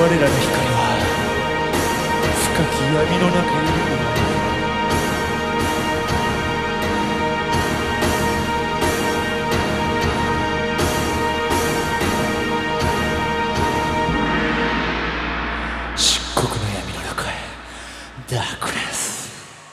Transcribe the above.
らの光は深き闇の中にいる。のだ漆黒の闇の中へ。ダークネス。